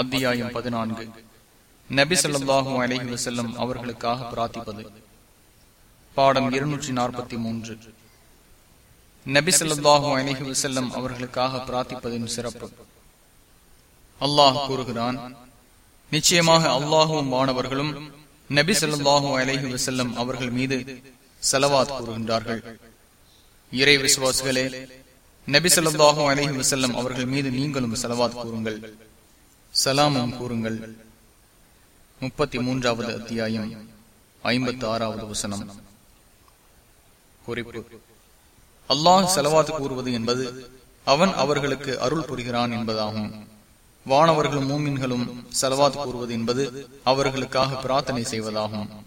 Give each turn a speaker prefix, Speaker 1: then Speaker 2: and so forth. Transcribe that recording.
Speaker 1: அத்தியாயம் பதினான்கு. நபி சொல்லாஹும் அலஹி வசல்லம் அவர்களுக்காக பிரார்த்திப்பது. பாடம் இருநூற்றி நாற்பத்தி மூன்று நபி சொல்லாஹும் அலஹி வசல்லம் அவர்களுக்காக பிரார்த்திப்பதின் சிறப்பு. அல்லாஹ் கூறுகிறான் நிச்சயமாக அல்லாஹும் மாணவர்களும் நபி சொல்லாஹு அலஹி வசல்லம் அவர்கள் மீது செலவாத் கூறுகின்றார்கள். இறை விசுவாசிகளே நபி சொல்லாஹு அலஹி வசல்லம் அவர்கள் மீது நீங்களும் செலவாத் கூறுங்கள். சலாமம் கூறுங்கள். முப்பத்தி மூன்றாவது அத்தியாயம் ஐம்பத்தி ஆறாவது வசனம். குறிப்பு. அல்லாஹ் செலவாத் கூறுவது என்பது அவன் அவர்களுக்கு அருள் புரிகிறான் என்பதாகும். வானவர்களும் மூமின்களும் செலவாத் கூறுவது என்பது அவர்களுக்காக பிரார்த்தனை செய்வதாகும்.